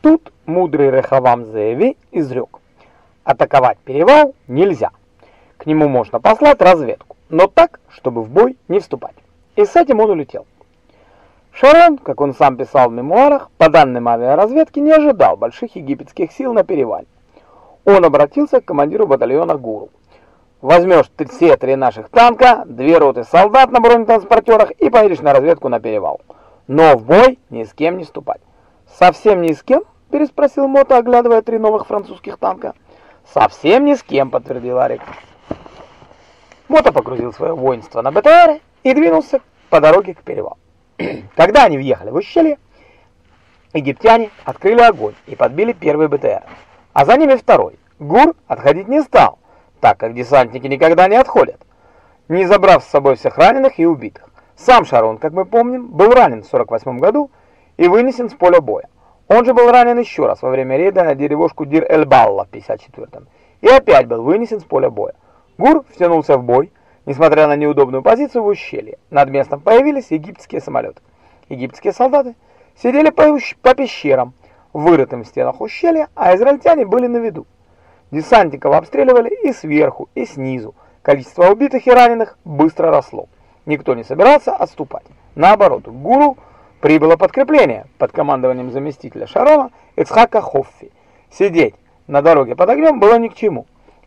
Тут мудрый Рехавам Зееви изрек. Атаковать перевал нельзя. К нему можно послать разведку, но так, чтобы в бой не вступать. И с этим он улетел. Шарон, как он сам писал в мемуарах, по данным авиаразведки не ожидал больших египетских сил на перевале. Он обратился к командиру батальона Гуру. Возьмешь все три наших танка, две роты солдат на бронетранспортерах и поедешь на разведку на перевал. Но в бой ни с кем не ступать. Совсем ни с кем? переспросил Мото, оглядывая три новых французских танка. Совсем ни с кем, подтвердил Арик. Мото погрузил свое воинство на БТР и двинулся по дороге к перевалу. Когда они въехали в ущелье, египтяне открыли огонь и подбили первый БТР, а за ними второй. Гур отходить не стал так как десантники никогда не отходят, не забрав с собой всех раненых и убитых. Сам Шарон, как мы помним, был ранен в 48 году и вынесен с поля боя. Он же был ранен еще раз во время рейда на деревушку Дир-эль-Балла в 54-м и опять был вынесен с поля боя. Гур втянулся в бой, несмотря на неудобную позицию в ущелье. Над местом появились египетские самолеты. Египетские солдаты сидели по, по пещерам, вырытым в стенах ущелья, а израильтяне были на виду. Десантников обстреливали и сверху, и снизу. Количество убитых и раненых быстро росло. Никто не собирался отступать. Наоборот, гуру прибыло подкрепление под командованием заместителя Шарона Ицхака Хоффи. Сидеть на дороге под огнем было ни к чему.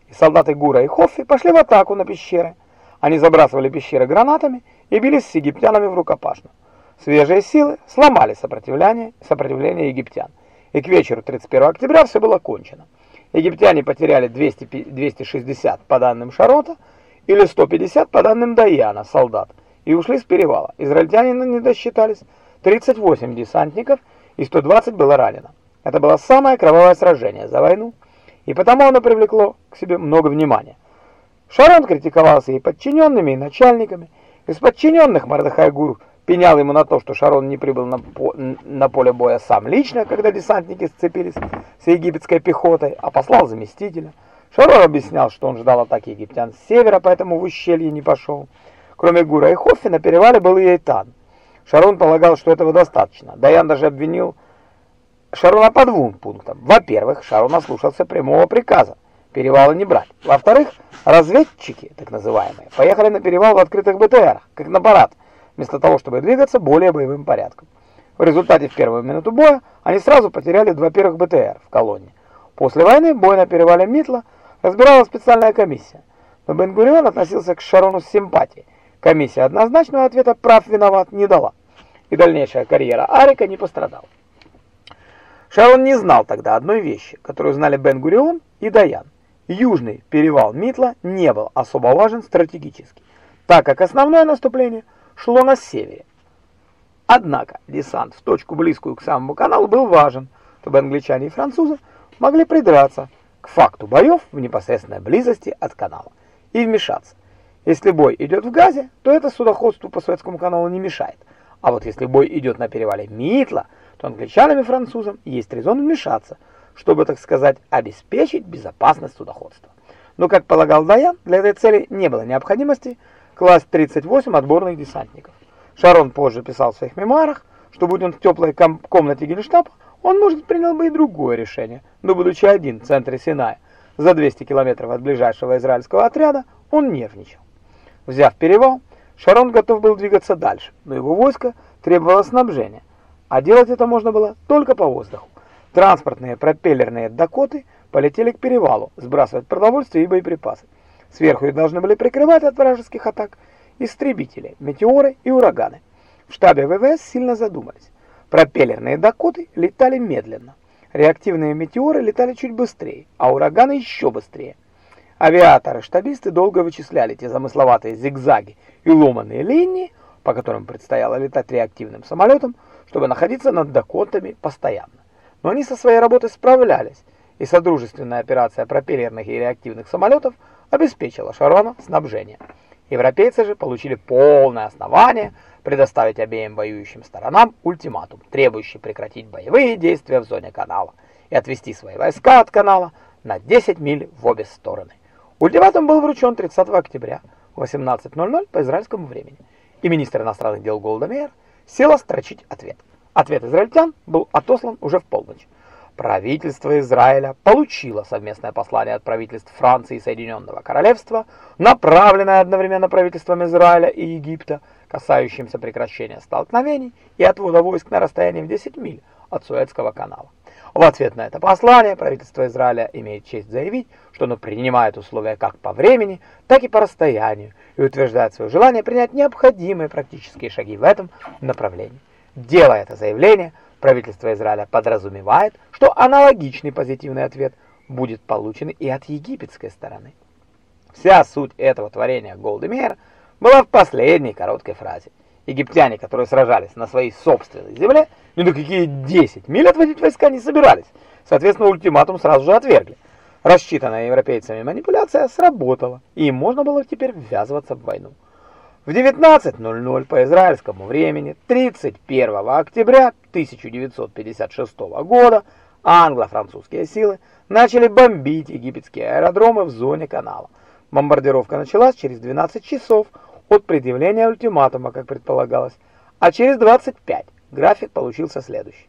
И солдаты Гура и Хоффи пошли в атаку на пещеры. Они забрасывали пещеры гранатами и бились с египтянами в рукопашную. Свежие силы сломали сопротивление, сопротивление египтян. И к вечеру 31 октября все было кончено. Египтяне потеряли 200, 260 по данным Шарота или 150 по данным Даяна солдат и ушли с перевала. Израильтяне не досчитались 38 десантников и 120 было ранено. Это было самое кровавое сражение за войну, и потому оно привлекло к себе много внимания. Шарон критиковался и подчиненными, и начальниками. Из подчиненных Мардахай Гур пенял ему на то, что Шарон не прибыл на, по на поле боя сам лично, когда десантники сцепились с египетской пехотой, а послал заместителя. Шарон объяснял, что он ждал атаки египтян с севера, поэтому в ущелье не пошел. Кроме Гура и Хоффи на перевале был и Эйтан. Шарон полагал, что этого достаточно. Даян даже обвинил Шарона по двум пунктам. Во-первых, Шарон ослушался прямого приказа перевала не брать. Во-вторых, разведчики, так называемые, поехали на перевал в открытых БТР, как на парад, вместо того, чтобы двигаться более боевым порядком. В результате в первую минуту боя они сразу потеряли два первых БТР в колонне. После войны бой на перевале Митла разбирала специальная комиссия. Но Бен-Гурион относился к Шарону с симпатией. Комиссия однозначного ответа «прав виноват» не дала. И дальнейшая карьера Арика не пострадала. Шарон не знал тогда одной вещи, которую знали Бен-Гурион и Даян. Южный перевал Митла не был особо важен стратегически, так как основное наступление – шло на севере. Однако десант в точку близкую к самому каналу был важен, чтобы англичане и французы могли придраться к факту боев в непосредственной близости от канала и вмешаться. Если бой идет в Газе, то это судоходству по Суэцкому каналу не мешает. А вот если бой идет на перевале Митла, то англичанам и французам есть резон вмешаться, чтобы, так сказать, обеспечить безопасность судоходства. Но, как полагал Даян, для этой цели не было необходимости класс 38 отборных десантников. Шарон позже писал в своих мемуарах, что будь он в теплой комнате Генштаба, он, может, принял бы и другое решение, но будучи один в центре Синая, за 200 километров от ближайшего израильского отряда, он нервничал. Взяв перевал, Шарон готов был двигаться дальше, но его войско требовало снабжения, а делать это можно было только по воздуху. Транспортные пропеллерные «Дакоты» полетели к перевалу, сбрасывать продовольствие и боеприпасы. Сверху их должны были прикрывать от вражеских атак истребители, метеоры и ураганы. В штабе ВВС сильно задумались. Пропеллерные «Дакоты» летали медленно. Реактивные метеоры летали чуть быстрее, а ураганы еще быстрее. Авиаторы-штабисты долго вычисляли те замысловатые зигзаги и ломаные линии, по которым предстояло летать реактивным самолетом, чтобы находиться над Дакотами постоянно. Но они со своей работой справлялись, и содружественная операция пропеллерных и реактивных самолетов – обеспечила Шарона снабжение. Европейцы же получили полное основание предоставить обеим воюющим сторонам ультиматум, требующий прекратить боевые действия в зоне канала и отвести свои войска от канала на 10 миль в обе стороны. Ультиматум был вручен 30 октября в 18.00 по израильскому времени, и министр иностранных дел Голда Меир села строчить ответ. Ответ израильтян был отослан уже в полночь. правительство Израиля получило совместное послание от правительств Франции и Соединенного Королевства, направленное одновременно правительством Израиля и Египта, касающимся прекращения столкновений и отвода войск на расстоянии в 10 миль от Суэцкого канала. В ответ на это послание правительство Израиля имеет честь заявить, что оно принимает условия как по времени, так и по расстоянию и утверждает свое желание принять необходимые практические шаги в этом направлении. Делая это заявление, правительство Израиля подразумевает, что аналогичный позитивный ответ будет получен и от египетской стороны. Вся суть этого творения Голдемейра была в последней короткой фразе. Египтяне, которые сражались на своей собственной земле, ни на какие 10 миль отводить войска не собирались. Соответственно, ультиматум сразу же отвергли. Рассчитанная европейцами манипуляция сработала, и им можно было теперь ввязываться в войну. В 19.00 по израильскому времени 31 октября 1956 года англо-французские силы начали бомбить египетские аэродромы в зоне канала. Бомбардировка началась через 12 часов от предъявления ультиматума, как предполагалось, а через 25 график получился следующий.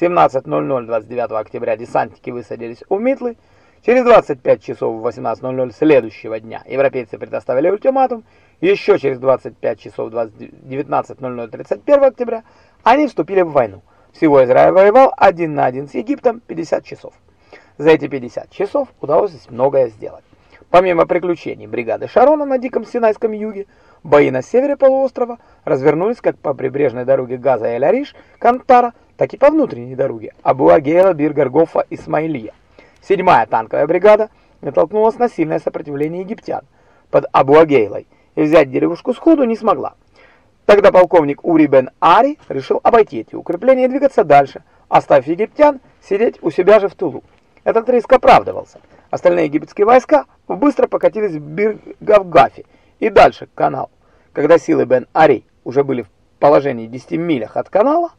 17.00 29 октября десантники высадились у Митлы, через 25 часов в 18.00 следующего дня европейцы предоставили ультиматум, еще через 25 часов 19.00 31 октября они вступили в войну. Всего Израиль воевал один на один с Египтом 50 часов. За эти 50 часов удалось многое сделать. Помимо приключений бригады Шарона на Диком Синайском юге, бои на севере полуострова развернулись как по прибрежной дороге Газа и Лариш, Кантара, так и по внутренней дороге Абу-Агейла, Бир-Гаргофа, Исмаилия. Седьмая танковая бригада натолкнулась на сильное сопротивление египтян под Абу-Агейлой и взять деревушку сходу не смогла. Тогда полковник Ури бен Ари решил обойти эти укрепления и двигаться дальше, оставив египтян сидеть у себя же в тылу. Этот риск оправдывался. Остальные египетские войска быстро покатились в Биргавгафе и дальше к каналу. Когда силы Бен-Ари уже были в положении 10 милях от канала,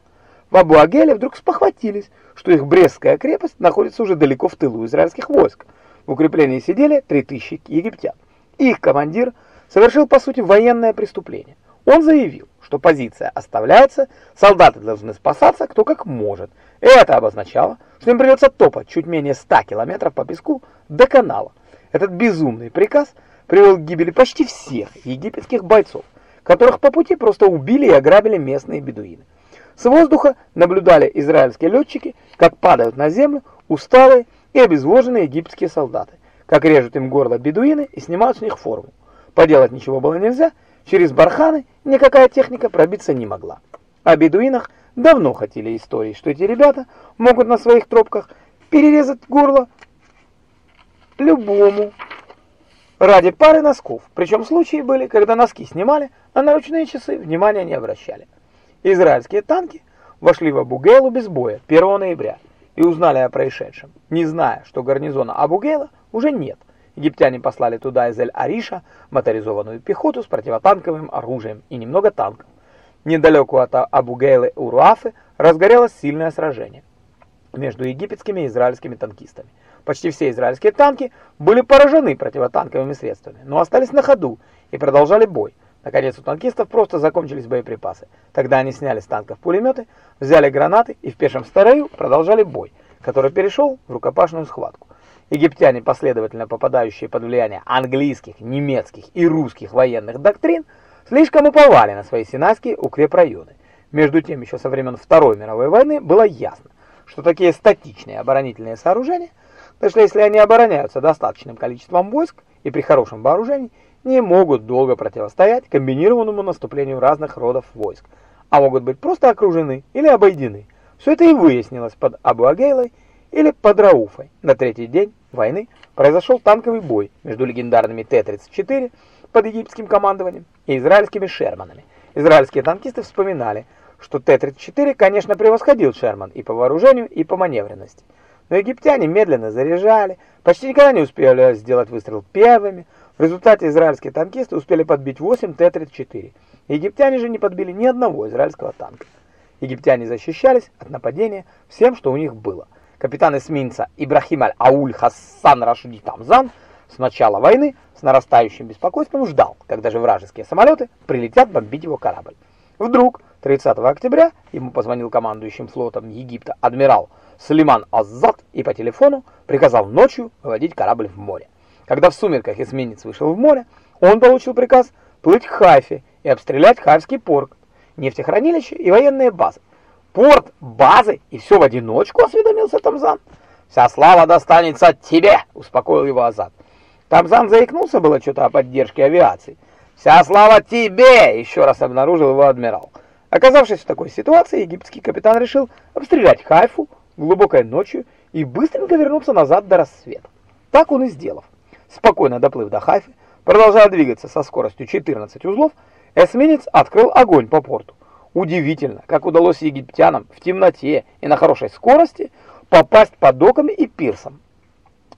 в Абу-Агеле вдруг спохватились, что их Брестская крепость находится уже далеко в тылу израильских войск. В укреплении сидели 3000 египтян. Их командир совершил по сути военное преступление. Он заявил, что позиция оставляется, солдаты должны спасаться кто как может. И это обозначало, что им придется топать чуть менее 100 километров по песку до канала. Этот безумный приказ привел к гибели почти всех египетских бойцов, которых по пути просто убили и ограбили местные бедуины. С воздуха наблюдали израильские летчики, как падают на землю усталые и обезвоженные египетские солдаты, как режут им горло бедуины и снимают с них форму. Поделать ничего было нельзя, Через барханы никакая техника пробиться не могла. О бедуинах давно хотели истории, что эти ребята могут на своих тропках перерезать горло любому ради пары носков. Причем случаи были, когда носки снимали, а на ручные часы внимания не обращали. Израильские танки вошли в Абу-Гейлу без боя 1 ноября и узнали о происшедшем, не зная, что гарнизона Абу-Гейла уже нет – Египтяне послали туда из Эль-Ариша моторизованную пехоту с противотанковым оружием и немного танков. Недалеко от Абу-Гейлы-Уруафы разгорелось сильное сражение между египетскими и израильскими танкистами. Почти все израильские танки были поражены противотанковыми средствами, но остались на ходу и продолжали бой. Наконец у танкистов просто закончились боеприпасы. Тогда они сняли с танков пулеметы, взяли гранаты и в пешем строю продолжали бой, который перешел в рукопашную схватку. Египтяне, последовательно попадающие под влияние английских, немецких и русских военных доктрин, слишком уповали на свои синайские укрепрайоны. Между тем, еще со времен Второй мировой войны было ясно, что такие статичные оборонительные сооружения, даже если они обороняются достаточным количеством войск и при хорошем вооружении, не могут долго противостоять комбинированному наступлению разных родов войск, а могут быть просто окружены или обойдены. Все это и выяснилось под Абу-Агейлой или под Рауфой. На третий день войны произошел танковый бой между легендарными Т-34 под египетским командованием и израильскими Шерманами. Израильские танкисты вспоминали, что Т-34, конечно, превосходил Шерман и по вооружению, и по маневренности. Но египтяне медленно заряжали, почти никогда не успели сделать выстрел первыми. В результате израильские танкисты успели подбить 8 Т-34. Египтяне же не подбили ни одного израильского танка. Египтяне защищались от нападения всем, что у них было капитан эсминца Ибрахим аль-Ауль Хассан Рашиди Тамзан с начала войны с нарастающим беспокойством ждал, когда же вражеские самолеты прилетят бомбить его корабль. Вдруг 30 октября ему позвонил командующим флотом Египта адмирал Сулейман Аззад и по телефону приказал ночью выводить корабль в море. Когда в сумерках эсминец вышел в море, он получил приказ плыть к Хайфе и обстрелять Хайфский порт, нефтехранилище и военные базы. Порт, базы и все в одиночку, осведомился Тамзан. Вся слава достанется тебе, успокоил его Азад. Тамзан заикнулся было что-то о поддержке авиации. Вся слава тебе, еще раз обнаружил его адмирал. Оказавшись в такой ситуации, египетский капитан решил обстрелять Хайфу глубокой ночью и быстренько вернуться назад до рассвета. Так он и сделал. Спокойно доплыв до Хайфы, продолжая двигаться со скоростью 14 узлов, эсминец открыл огонь по порту. Удивительно, как удалось египтянам в темноте и на хорошей скорости попасть под доками и пирсом.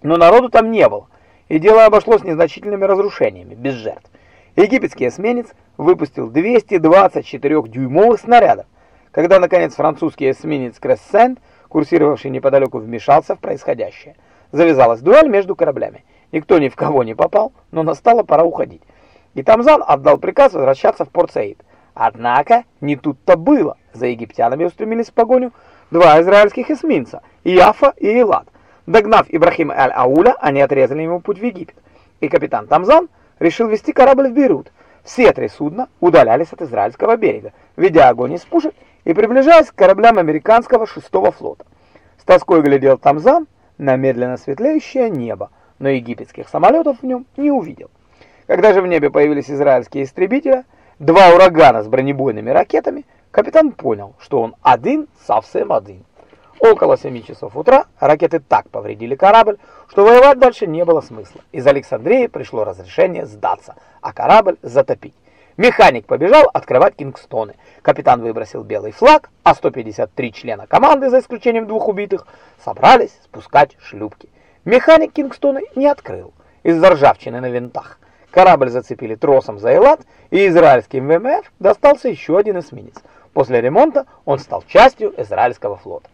Но народу там не было, и дело обошлось незначительными разрушениями, без жертв. Египетский эсминец выпустил 224-дюймовых снарядов. Когда, наконец, французский эсминец Крессент, курсировавший неподалеку, вмешался в происходящее. Завязалась дуэль между кораблями. Никто ни в кого не попал, но настала пора уходить. И Тамзан отдал приказ возвращаться в Порт-Саид. Однако не тут-то было. За египтянами устремились в погоню два израильских эсминца – Яфа и Элад. Догнав Ибрахима Аль-Ауля, они отрезали ему путь в Египет. И капитан Тамзан решил вести корабль в Бейрут. Все три судна удалялись от израильского берега, ведя огонь из пушек и приближаясь к кораблям американского шестого флота. С тоской глядел Тамзан на медленно светлеющее небо, но египетских самолетов в нем не увидел. Когда же в небе появились израильские истребители, два урагана с бронебойными ракетами, капитан понял, что он один совсем один. Около 7 часов утра ракеты так повредили корабль, что воевать дальше не было смысла. Из Александрии пришло разрешение сдаться, а корабль затопить. Механик побежал открывать Кингстоны. Капитан выбросил белый флаг, а 153 члена команды, за исключением двух убитых, собрались спускать шлюпки. Механик Кингстоны не открыл из-за ржавчины на винтах. Корабль зацепили тросом за Элат, и израильским ВМФ достался еще один эсминец. После ремонта он стал частью израильского флота.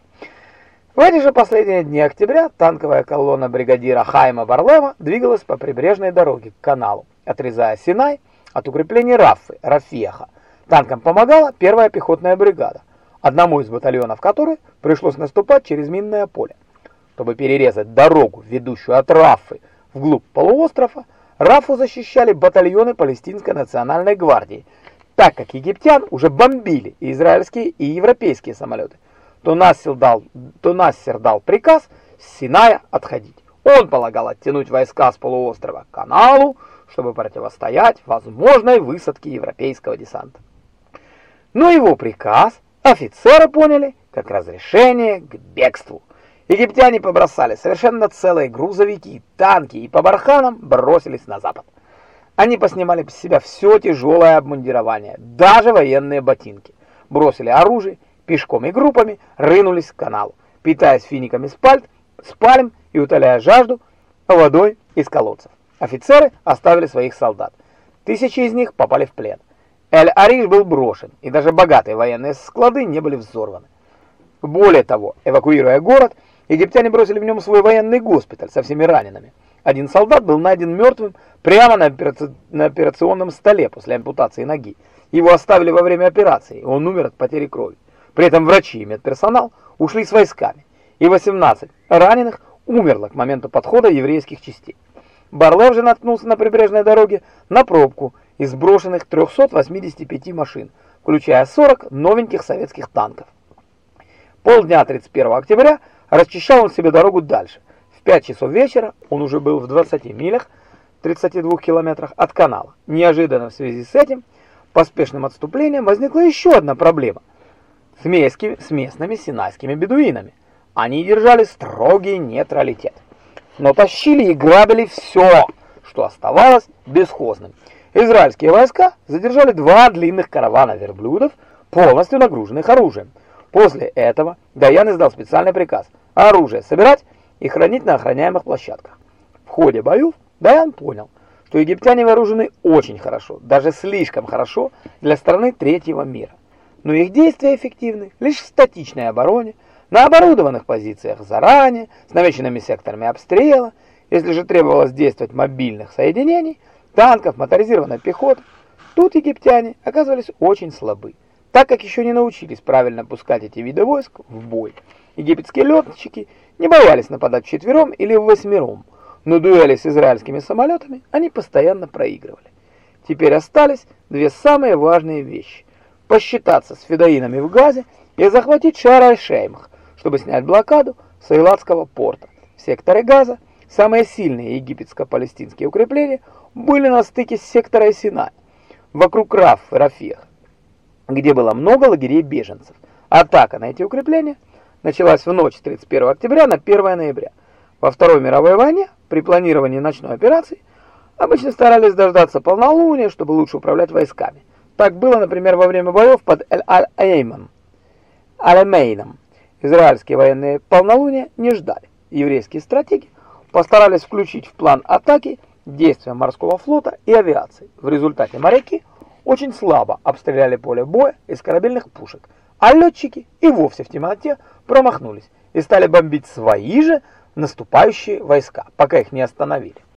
В эти же последние дни октября танковая колонна бригадира Хайма Барлева двигалась по прибрежной дороге к каналу, отрезая Синай от укреплений Раффы, Рафиаха. Танкам помогала первая пехотная бригада, одному из батальонов которой пришлось наступать через минное поле. Чтобы перерезать дорогу, ведущую от Раффы вглубь полуострова, Рафу защищали батальоны Палестинской национальной гвардии, так как египтян уже бомбили и израильские, и европейские самолеты то Нассер дал, то дал приказ с Синая отходить. Он полагал оттянуть войска с полуострова к каналу, чтобы противостоять возможной высадке европейского десанта. Но его приказ офицеры поняли как разрешение к бегству. Египтяне побросали совершенно целые грузовики, танки и по барханам бросились на запад. Они поснимали с себя все тяжелое обмундирование, даже военные ботинки, бросили оружие пешком и группами рынулись к каналу, питаясь финиками с, пальт, с и утоляя жажду водой из колодцев. Офицеры оставили своих солдат. Тысячи из них попали в плен. Эль-Ариш был брошен, и даже богатые военные склады не были взорваны. Более того, эвакуируя город, египтяне бросили в нем свой военный госпиталь со всеми ранеными. Один солдат был найден мертвым прямо на, операци... на операционном столе после ампутации ноги. Его оставили во время операции, и он умер от потери крови. При этом врачи и медперсонал ушли с войсками, и 18 раненых умерло к моменту подхода еврейских частей. Барлев же наткнулся на прибрежной дороге на пробку из сброшенных 385 машин, включая 40 новеньких советских танков. Полдня 31 октября расчищал он себе дорогу дальше. В 5 часов вечера он уже был в 20 милях, 32 километрах от канала. Неожиданно в связи с этим поспешным отступлением возникла еще одна проблема – с, местными, синайскими бедуинами. Они держали строгий нейтралитет, но тащили и грабили все, что оставалось бесхозным. Израильские войска задержали два длинных каравана верблюдов, полностью нагруженных оружием. После этого Даян издал специальный приказ оружие собирать и хранить на охраняемых площадках. В ходе боев Даян понял, что египтяне вооружены очень хорошо, даже слишком хорошо для страны третьего мира но их действия эффективны лишь в статичной обороне, на оборудованных позициях заранее, с намеченными секторами обстрела. Если же требовалось действовать мобильных соединений, танков, моторизированной пехоты, тут египтяне оказывались очень слабы, так как еще не научились правильно пускать эти виды войск в бой. Египетские летчики не боялись нападать вчетвером или восьмером, но дуэли с израильскими самолетами они постоянно проигрывали. Теперь остались две самые важные вещи – посчитаться с федоинами в Газе и захватить Шара-и-Шеймах, чтобы снять блокаду с Эйлатского порта. В секторе Газа самые сильные египетско-палестинские укрепления были на стыке сектора Синай, вокруг Раф и Рафех, где было много лагерей беженцев. Атака на эти укрепления началась в ночь с 31 октября на 1 ноября. Во Второй мировой войне при планировании ночной операции обычно старались дождаться полнолуния, чтобы лучше управлять войсками. Так было, например, во время боев под Эль-Аль-Эймом, Аль-Мейном. Израильские военные полнолуния не ждали. Еврейские стратеги постарались включить в план атаки действия морского флота и авиации. В результате моряки очень слабо обстреляли поле боя из корабельных пушек, а летчики и вовсе в темноте промахнулись и стали бомбить свои же наступающие войска, пока их не остановили.